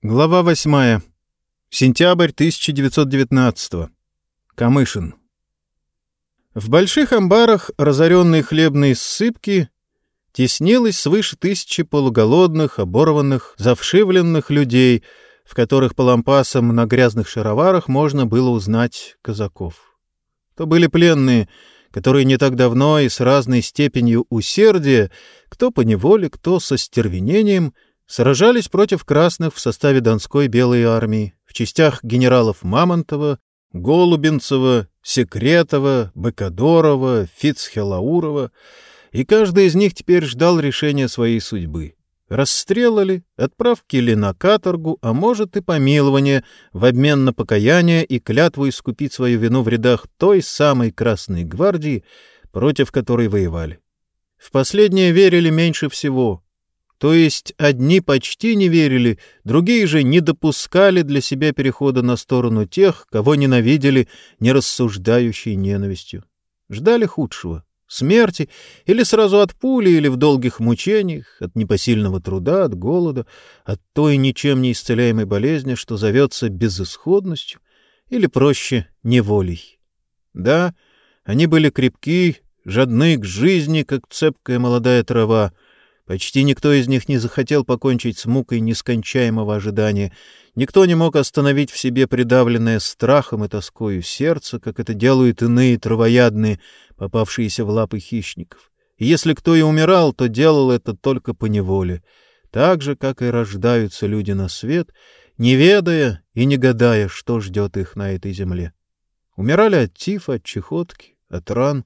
Глава 8. Сентябрь 1919. Камышин. В больших амбарах разоренной хлебной ссыпки теснилось свыше тысячи полуголодных, оборванных, завшивленных людей, в которых по лампасам на грязных шароварах можно было узнать казаков. То были пленные, которые не так давно и с разной степенью усердия, кто по неволе, кто со стервенением — сражались против красных в составе Донской белой армии в частях генералов Мамонтова, Голубинцева, Секретова, Бекадорова, Фицхелаурова, и каждый из них теперь ждал решения своей судьбы. Расстрелали, отправки ли на каторгу, а может и помилование в обмен на покаяние и клятву искупить свою вину в рядах той самой Красной гвардии, против которой воевали. В последнее верили меньше всего, то есть одни почти не верили, другие же не допускали для себя перехода на сторону тех, кого ненавидели нерассуждающей ненавистью. Ждали худшего — смерти, или сразу от пули, или в долгих мучениях, от непосильного труда, от голода, от той ничем не исцеляемой болезни, что зовется безысходностью, или, проще, неволей. Да, они были крепки, жадны к жизни, как цепкая молодая трава — Почти никто из них не захотел покончить с мукой нескончаемого ожидания. Никто не мог остановить в себе придавленное страхом и тоскою сердце, как это делают иные травоядные, попавшиеся в лапы хищников. И если кто и умирал, то делал это только по неволе, так же, как и рождаются люди на свет, не ведая и не гадая, что ждет их на этой земле. Умирали от тифа, от чехотки, от ран.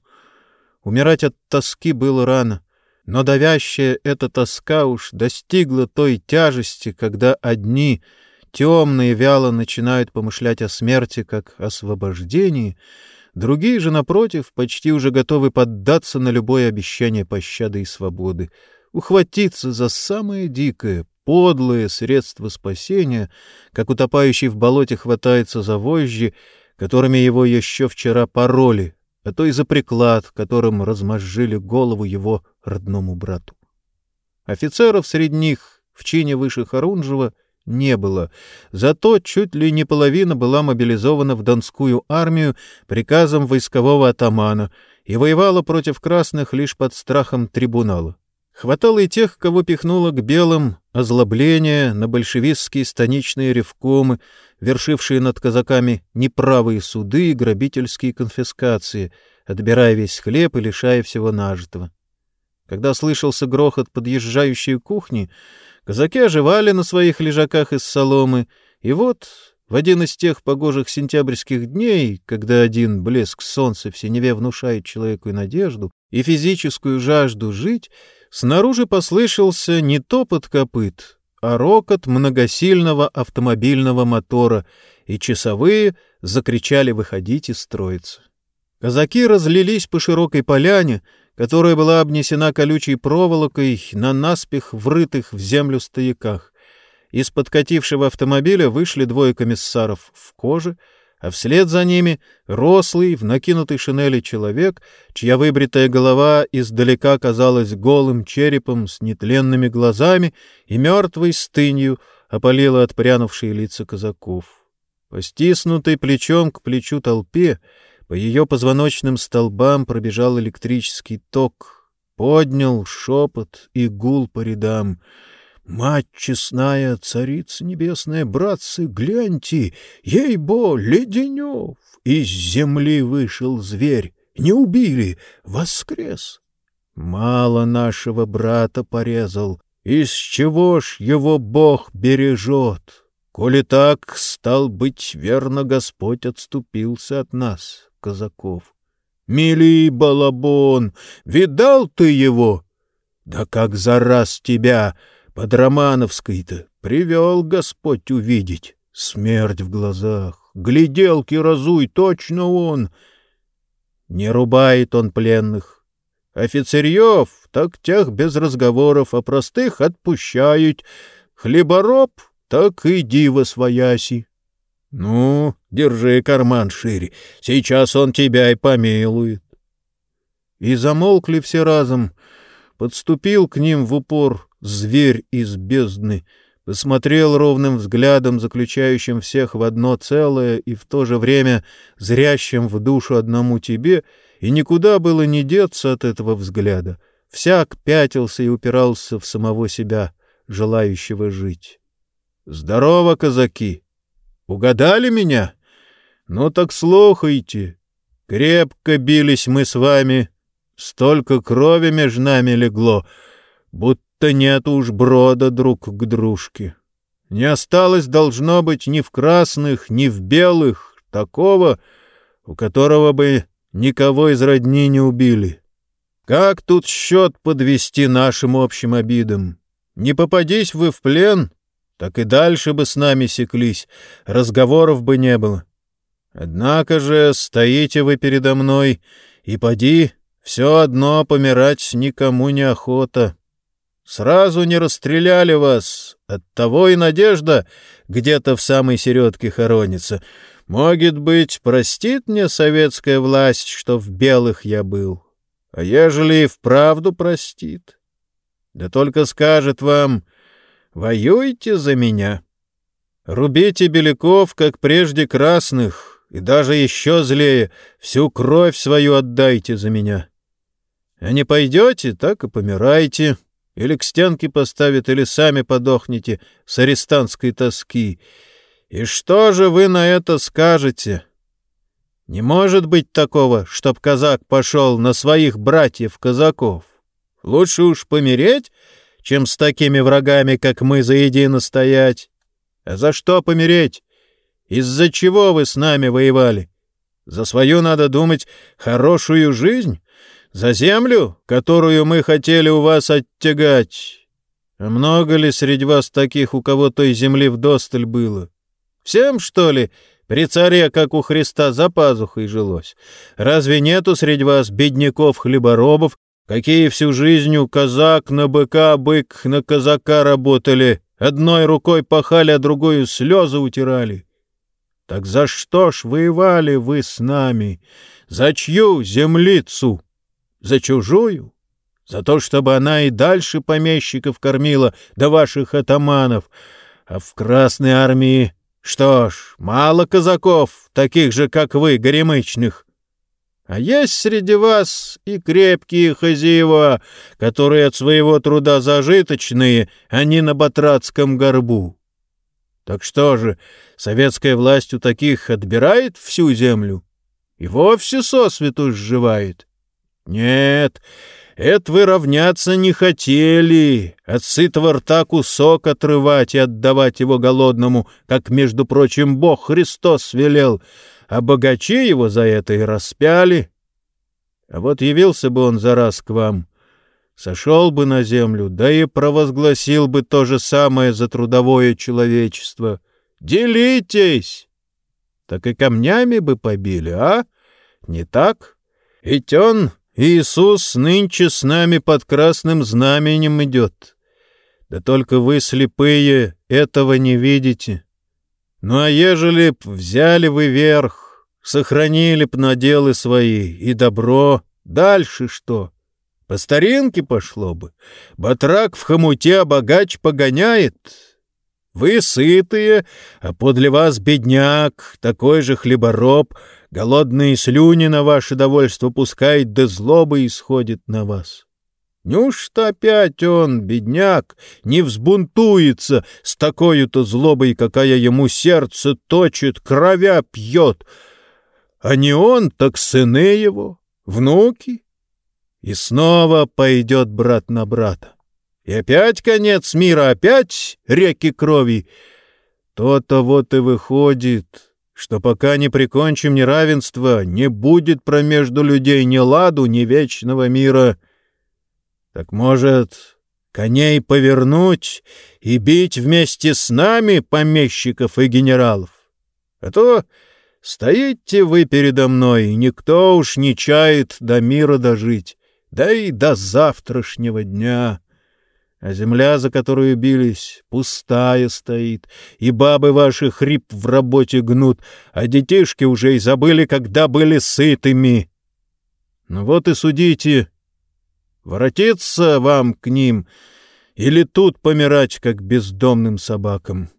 Умирать от тоски было рано — но давящая эта тоска уж достигла той тяжести, когда одни, темные, вяло начинают помышлять о смерти как освобождении, другие же, напротив, почти уже готовы поддаться на любое обещание пощады и свободы, ухватиться за самое дикое, подлое средство спасения, как утопающий в болоте хватается за вожжи, которыми его еще вчера пороли, а то и за приклад, которым размозжили голову его родному брату. Офицеров среди них в чине выше Харунжева не было, зато чуть ли не половина была мобилизована в Донскую армию приказом войскового атамана и воевала против красных лишь под страхом трибунала. Хватало и тех, кого пихнуло к белым озлобление на большевистские станичные ревкомы, вершившие над казаками неправые суды и грабительские конфискации, отбирая весь хлеб и лишая всего нажитого. Когда слышался грохот подъезжающей кухни, казаки оживали на своих лежаках из соломы, и вот в один из тех погожих сентябрьских дней, когда один блеск солнца в синеве внушает человеку и надежду, и физическую жажду жить, снаружи послышался не топот копыт, а рокот многосильного автомобильного мотора, и часовые закричали «Выходите, строиться!». Казаки разлились по широкой поляне, которая была обнесена колючей проволокой на наспех врытых в землю стояках. Из подкатившего автомобиля вышли двое комиссаров в коже, а вслед за ними рослый, в накинутой шинели человек, чья выбритая голова издалека казалась голым черепом с нетленными глазами и мертвой стынью опалила отпрянувшие лица казаков. По стиснутой плечом к плечу толпе по ее позвоночным столбам пробежал электрический ток, поднял шепот и гул по рядам — Мать честная, царица небесная, братцы, гляньте, ей-бо, Леденев! Из земли вышел зверь, не убили, воскрес. Мало нашего брата порезал, из чего ж его Бог бережет? Коли так, стал быть, верно, Господь отступился от нас, казаков. Мили балабон, видал ты его? Да как за раз тебя под Романовской-то привел Господь увидеть. Смерть в глазах, гляделки разуй, точно он. Не рубает он пленных. Офицерьев, так тех без разговоров, а простых отпущают. Хлебороб, так иди во свояси. Ну, держи карман шире, сейчас он тебя и помилует. И замолкли все разом. Подступил к ним в упор зверь из бездны, посмотрел ровным взглядом, заключающим всех в одно целое и в то же время зрящим в душу одному тебе, и никуда было не деться от этого взгляда. Всяк пятился и упирался в самого себя, желающего жить. «Здорово, казаки! Угадали меня? Ну так слухайте. Крепко бились мы с вами, столько крови между нами легло, будто будто нет уж брода друг к дружке. Не осталось, должно быть, ни в красных, ни в белых такого, у которого бы никого из родни не убили. Как тут счет подвести нашим общим обидам? Не попадись вы в плен, так и дальше бы с нами секлись, разговоров бы не было. Однако же стоите вы передо мной, и поди, все одно помирать никому не охота. Сразу не расстреляли вас, оттого и надежда где-то в самой середке хоронится. Может быть, простит мне советская власть, что в белых я был. А ежели и вправду простит, да только скажет вам, воюйте за меня. Рубите беляков, как прежде красных, и даже еще злее, всю кровь свою отдайте за меня. А не пойдете, так и помирайте». Или к стенке поставят, или сами подохнете с арестантской тоски. И что же вы на это скажете? Не может быть такого, чтоб казак пошел на своих братьев-казаков. Лучше уж помереть, чем с такими врагами, как мы, заедино стоять. А за что помереть? Из-за чего вы с нами воевали? За свою, надо думать, хорошую жизнь? За землю, которую мы хотели у вас оттягать. А много ли среди вас таких, у кого той земли вдосталь было? Всем, что ли, при царе, как у Христа, за пазухой жилось? Разве нету среди вас бедняков-хлеборобов, какие всю жизнь у казак на быка, бык на казака работали, одной рукой пахали, а другую слезы утирали? Так за что ж воевали вы с нами? За чью землицу? За чужую? За то, чтобы она и дальше помещиков кормила, да ваших атаманов. А в Красной армии, что ж, мало казаков, таких же, как вы, горемычных. А есть среди вас и крепкие хозяева, которые от своего труда зажиточные, а не на батратском горбу. Так что же, советская власть у таких отбирает всю землю и вовсе сосвету сживает? Нет, это вы равняться не хотели, от сытого рта кусок отрывать и отдавать его голодному, как, между прочим, Бог Христос велел, а богачи его за это и распяли. А вот явился бы он за раз к вам, сошел бы на землю, да и провозгласил бы то же самое за трудовое человечество. Делитесь! Так и камнями бы побили, а? Не так? Ведь он Иисус нынче с нами под красным знаменем идет. Да только вы, слепые, этого не видите. Ну а ежели б взяли вы верх, сохранили б наделы свои и добро, дальше что? По старинке пошло бы. Батрак в хомуте, богач погоняет. Вы сытые, а подле вас бедняк, такой же хлебороб, голодные слюни на ваше довольство пускает, да злоба исходит на вас. Неужто опять он, бедняк, не взбунтуется с такой-то злобой, какая ему сердце точит, кровя пьет? А не он, так сыны его, внуки. И снова пойдет брат на брата. И опять конец мира, опять реки крови. То-то вот и выходит, что пока не прикончим неравенство, не будет промежду людей ни ладу, ни вечного мира. Так может, коней повернуть и бить вместе с нами помещиков и генералов? А то стоите вы передо мной, никто уж не чает до мира дожить, да и до завтрашнего дня» а земля, за которую бились, пустая стоит, и бабы ваши хрип в работе гнут, а детишки уже и забыли, когда были сытыми. Ну вот и судите, воротиться вам к ним или тут помирать, как бездомным собакам.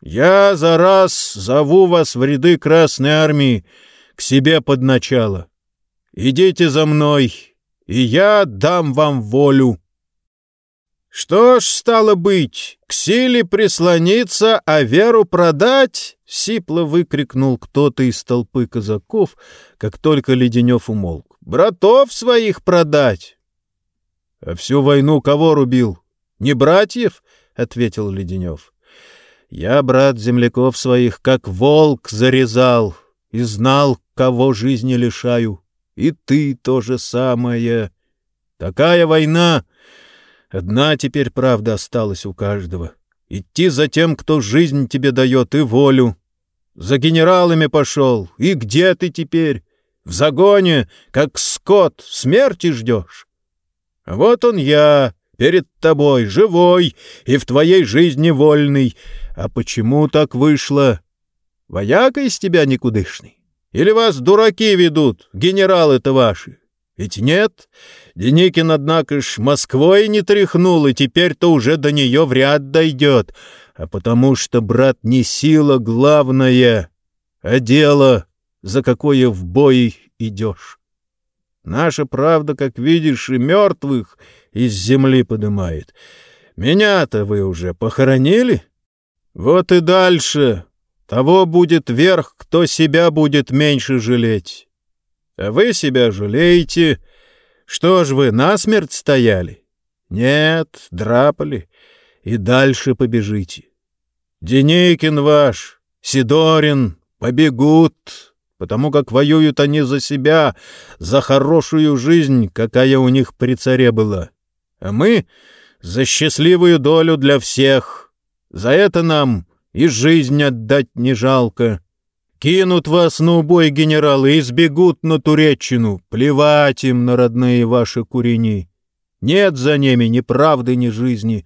Я за раз зову вас в ряды Красной Армии к себе под начало. Идите за мной, и я дам вам волю. Что ж, стало быть, к силе прислониться, а веру продать? — сипло выкрикнул кто-то из толпы казаков, как только Леденев умолк. — Братов своих продать! — А всю войну кого рубил? Не братьев? — ответил Леденев. — Я, брат земляков своих, как волк зарезал и знал, кого жизни лишаю. И ты то же самое. Такая война Одна теперь правда осталась у каждого. Идти за тем, кто жизнь тебе дает, и волю. За генералами пошел. И где ты теперь? В загоне, как скот, смерти ждешь. Вот он я, перед тобой, живой и в твоей жизни вольный. А почему так вышло? Вояка из тебя никудышный? Или вас дураки ведут, генералы-то ваши? Ведь нет, Деникин, однако ж, Москвой не тряхнул, и теперь-то уже до нее вряд дойдет, а потому что, брат, не сила главная, а дело, за какое в бой идешь. Наша правда, как видишь, и мертвых из земли подымает. Меня-то вы уже похоронили? Вот и дальше. Того будет верх, кто себя будет меньше жалеть. Вы себя жалеете. Что ж вы, насмерть стояли? Нет, драпали. И дальше побежите. Деникин ваш, Сидорин побегут, потому как воюют они за себя, за хорошую жизнь, какая у них при царе была. А мы — за счастливую долю для всех. За это нам и жизнь отдать не жалко. Кинут вас на убой генералы и сбегут на Туреччину. Плевать им на родные ваши курени. Нет за ними ни правды, ни жизни.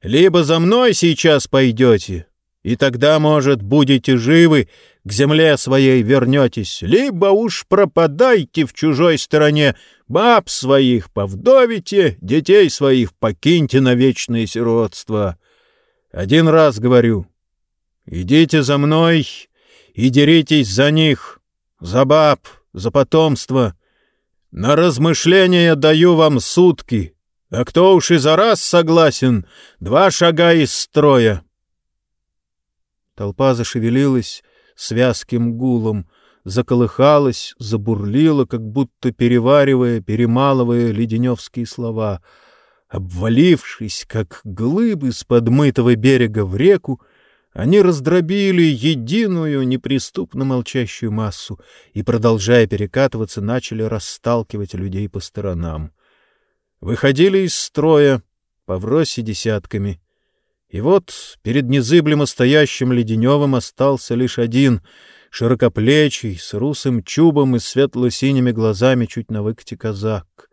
Либо за мной сейчас пойдете, и тогда, может, будете живы, к земле своей вернетесь, либо уж пропадайте в чужой стороне, баб своих повдовите, детей своих покиньте на вечное сиротство. Один раз говорю, идите за мной, и деритесь за них, за баб, за потомство. На размышления даю вам сутки, а кто уж и за раз согласен, два шага из строя. Толпа зашевелилась с вязким гулом, заколыхалась, забурлила, как будто переваривая, перемалывая леденевские слова. Обвалившись, как глыбы с подмытого берега в реку, они раздробили единую неприступно молчащую массу и, продолжая перекатываться, начали расталкивать людей по сторонам. Выходили из строя, по вросе десятками. И вот перед незыблемо стоящим Леденевым остался лишь один, широкоплечий, с русым чубом и светло-синими глазами чуть на выкате казак.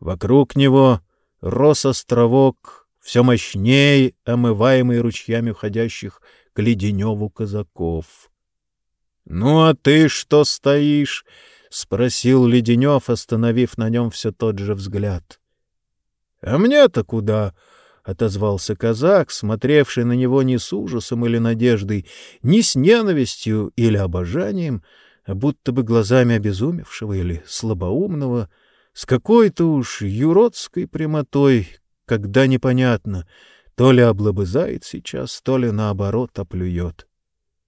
Вокруг него рос островок, все мощнее, омываемый ручьями уходящих к Леденеву казаков. — Ну, а ты что стоишь? — спросил Леденев, остановив на нем все тот же взгляд. — А мне-то куда? — отозвался казак, смотревший на него не с ужасом или надеждой, не с ненавистью или обожанием, а будто бы глазами обезумевшего или слабоумного, с какой-то уж юродской прямотой, когда непонятно — то ли облобызает сейчас, то ли наоборот оплюет.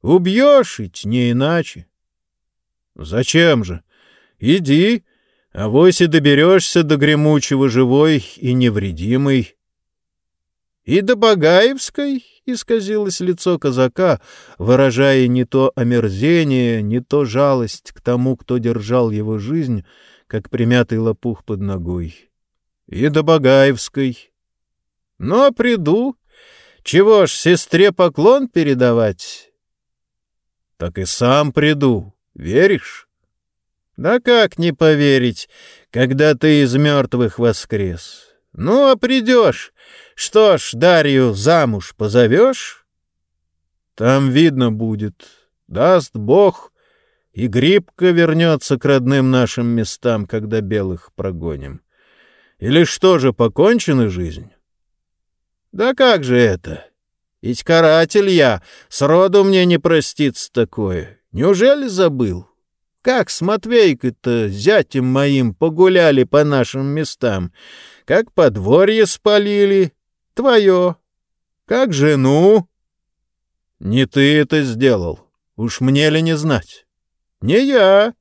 Убьешь ведь не иначе. Зачем же? Иди, а вось и доберешься до гремучего живой и невредимой. И до Багаевской исказилось лицо казака, выражая не то омерзение, не то жалость к тому, кто держал его жизнь, как примятый лопух под ногой. И до Багаевской, но приду. Чего ж, сестре поклон передавать? Так и сам приду. Веришь? Да как не поверить, когда ты из мертвых воскрес? Ну, а придешь. Что ж, Дарью замуж позовешь? Там видно будет. Даст Бог, и Грибка вернется к родным нашим местам, когда белых прогоним. Или что же, покончена жизнь? Да как же это? Ведь каратель я, сроду мне не простится такое. Неужели забыл? Как с Матвейкой-то, зятем моим, погуляли по нашим местам? Как подворье спалили? Твое. Как жену? Не ты это сделал. Уж мне ли не знать? Не я,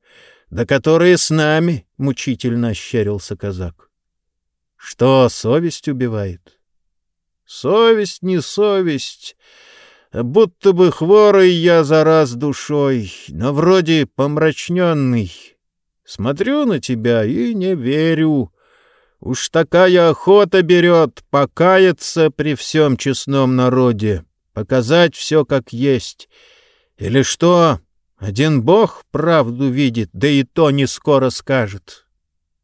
да которые с нами, — мучительно ощерился казак. Что совесть убивает? Совесть не совесть, будто бы хворый я за раз душой, но вроде помрачненный. Смотрю на тебя и не верю. Уж такая охота берет покаяться при всем честном народе, показать все как есть. Или что, один бог правду видит, да и то не скоро скажет.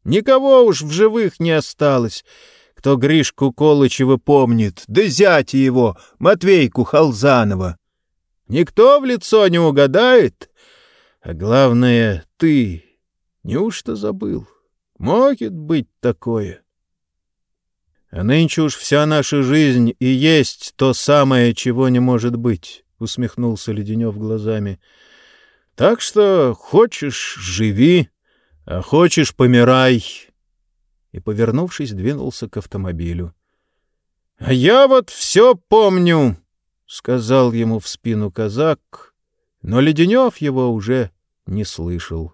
Никого уж в живых не осталось, кто Гришку Колычева помнит, да зятя его, Матвейку Халзанова. Никто в лицо не угадает, а главное — ты. Неужто забыл? Может быть такое. А нынче уж вся наша жизнь и есть то самое, чего не может быть, — усмехнулся Леденев глазами. Так что хочешь — живи, а хочешь — помирай и, повернувшись, двинулся к автомобилю. — А я вот все помню, — сказал ему в спину казак, но Леденев его уже не слышал.